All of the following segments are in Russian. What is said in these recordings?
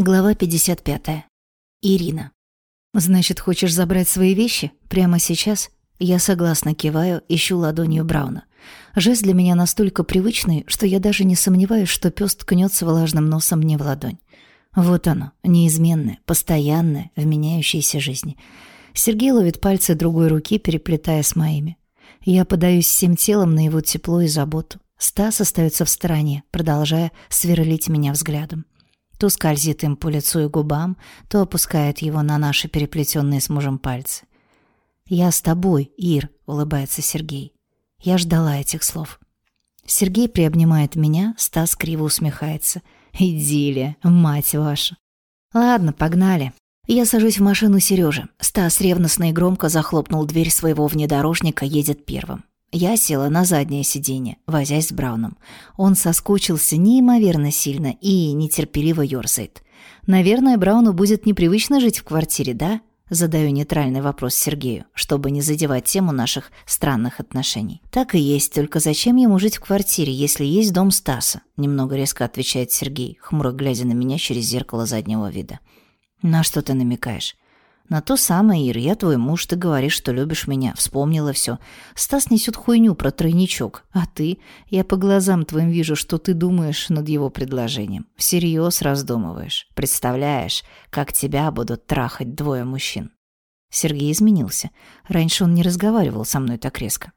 Глава 55. Ирина. «Значит, хочешь забрать свои вещи? Прямо сейчас?» Я согласно киваю, ищу ладонью Брауна. Жест для меня настолько привычный, что я даже не сомневаюсь, что пес ткнется влажным носом мне в ладонь. Вот оно, неизменное, постоянное, в меняющейся жизни. Сергей ловит пальцы другой руки, переплетая с моими. Я подаюсь всем телом на его тепло и заботу. Стас остается в стороне, продолжая сверлить меня взглядом. То скользит им по лицу и губам, то опускает его на наши переплетенные с мужем пальцы. «Я с тобой, Ир», — улыбается Сергей. Я ждала этих слов. Сергей приобнимает меня, Стас криво усмехается. «Идиллия, мать ваша!» «Ладно, погнали». Я сажусь в машину Сережи. Стас ревностно и громко захлопнул дверь своего внедорожника, едет первым. Я села на заднее сиденье, возясь с Брауном. Он соскучился неимоверно сильно и нетерпеливо ёрзает. «Наверное, Брауну будет непривычно жить в квартире, да?» Задаю нейтральный вопрос Сергею, чтобы не задевать тему наших странных отношений. «Так и есть, только зачем ему жить в квартире, если есть дом Стаса?» Немного резко отвечает Сергей, хмуро глядя на меня через зеркало заднего вида. «На что ты намекаешь?» «На то самое, Ир, я твой муж, ты говоришь, что любишь меня, вспомнила все. Стас несет хуйню про тройничок, а ты? Я по глазам твоим вижу, что ты думаешь над его предложением. Всерьез раздумываешь. Представляешь, как тебя будут трахать двое мужчин». Сергей изменился. Раньше он не разговаривал со мной так резко.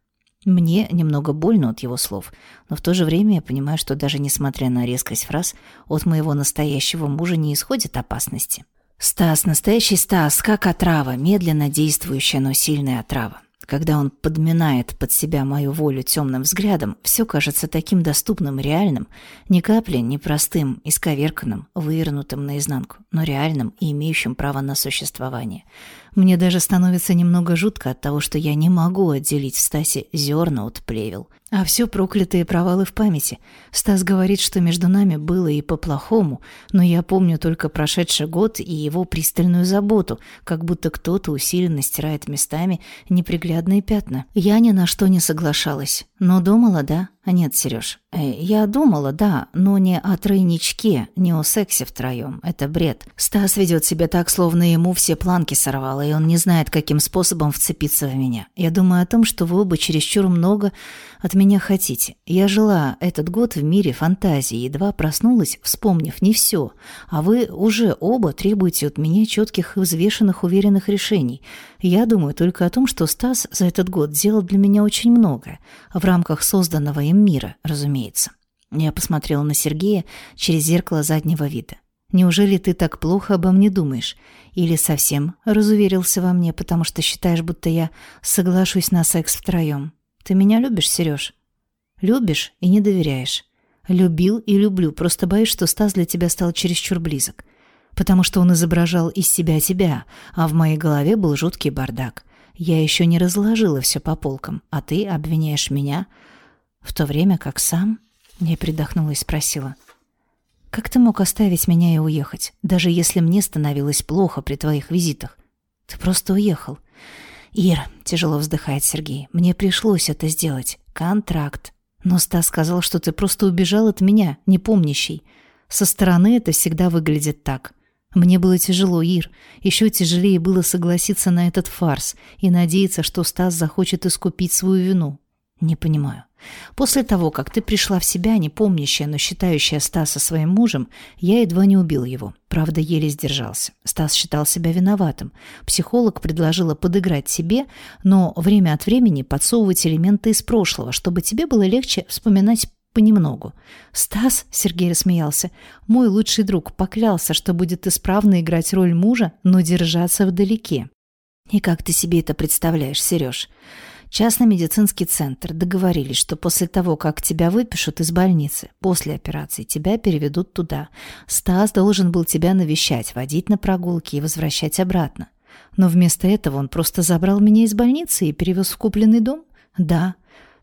Мне немного больно от его слов, но в то же время я понимаю, что даже несмотря на резкость фраз, от моего настоящего мужа не исходит опасности. Стас, настоящий Стас, как отрава, медленно действующая, но сильная отрава. Когда он подминает под себя мою волю темным взглядом, все кажется таким доступным реальным, ни капли не простым, исковерканным, вывернутым наизнанку, но реальным и имеющим право на существование. Мне даже становится немного жутко от того, что я не могу отделить в Стасе зерна от плевел. А все проклятые провалы в памяти. Стас говорит, что между нами было и по-плохому, но я помню только прошедший год и его пристальную заботу, как будто кто-то усиленно стирает местами неприглядные пятна. Я ни на что не соглашалась, но думала, да, нет, Сереж, э, я думала, да, но не о тройничке, не о сексе втроем. Это бред. Стас ведет себя так, словно ему все планки сорвало, и он не знает, каким способом вцепиться в меня. Я думаю о том, что вы оба чересчур много от меня хотите. Я жила этот год в мире фантазии, едва проснулась, вспомнив не все, а вы уже оба требуете от меня четких и взвешенных, уверенных решений. Я думаю только о том, что Стас за этот год сделал для меня очень многое, в рамках созданного мира, разумеется. Я посмотрела на Сергея через зеркало заднего вида. «Неужели ты так плохо обо мне думаешь? Или совсем разуверился во мне, потому что считаешь, будто я соглашусь на секс втроем? Ты меня любишь, Сереж? Любишь и не доверяешь. Любил и люблю, просто боюсь, что Стас для тебя стал чересчур близок. Потому что он изображал из себя тебя, а в моей голове был жуткий бардак. Я еще не разложила все по полкам, а ты обвиняешь меня в то время как сам...» Я придохнула и спросила. «Как ты мог оставить меня и уехать, даже если мне становилось плохо при твоих визитах? Ты просто уехал». «Ир», — тяжело вздыхает Сергей, — «мне пришлось это сделать. Контракт. Но Стас сказал, что ты просто убежал от меня, не помнящий. Со стороны это всегда выглядит так. Мне было тяжело, Ир. Еще тяжелее было согласиться на этот фарс и надеяться, что Стас захочет искупить свою вину. Не понимаю. После того, как ты пришла в себя, не помнящая, но считающая Стаса своим мужем, я едва не убил его. Правда, еле сдержался. Стас считал себя виноватым. Психолог предложила подыграть тебе, но время от времени подсовывать элементы из прошлого, чтобы тебе было легче вспоминать понемногу. «Стас», — Сергей рассмеялся, — «мой лучший друг поклялся, что будет исправно играть роль мужа, но держаться вдалеке». «И как ты себе это представляешь, Сереж?» Частный медицинский центр договорились, что после того, как тебя выпишут из больницы, после операции, тебя переведут туда. Стас должен был тебя навещать, водить на прогулки и возвращать обратно. Но вместо этого он просто забрал меня из больницы и перевез в купленный дом? Да.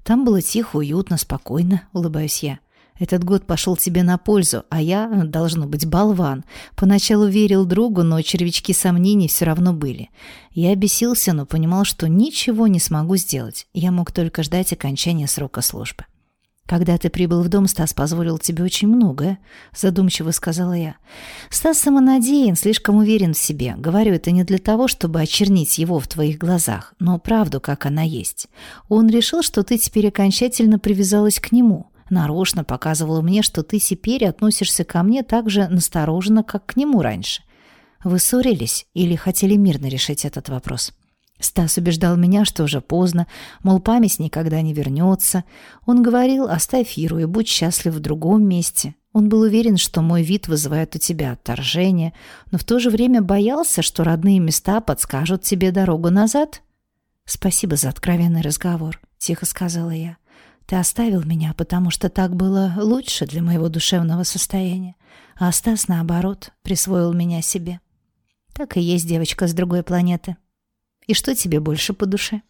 Там было тихо, уютно, спокойно, улыбаюсь я. Этот год пошел тебе на пользу, а я, должно быть, болван. Поначалу верил другу, но червячки сомнений все равно были. Я бесился, но понимал, что ничего не смогу сделать. Я мог только ждать окончания срока службы. «Когда ты прибыл в дом, Стас позволил тебе очень многое», — задумчиво сказала я. «Стас самонадеян, слишком уверен в себе. Говорю это не для того, чтобы очернить его в твоих глазах, но правду, как она есть. Он решил, что ты теперь окончательно привязалась к нему. Нарочно показывал мне, что ты теперь относишься ко мне так же настороженно, как к нему раньше. Вы ссорились или хотели мирно решить этот вопрос?» Стас убеждал меня, что уже поздно, мол, память никогда не вернется. Он говорил, оставь Иру и будь счастлив в другом месте. Он был уверен, что мой вид вызывает у тебя отторжение, но в то же время боялся, что родные места подскажут тебе дорогу назад. «Спасибо за откровенный разговор», — тихо сказала я. «Ты оставил меня, потому что так было лучше для моего душевного состояния, а Стас, наоборот, присвоил меня себе». Так и есть девочка с другой планеты. И что тебе больше по душе?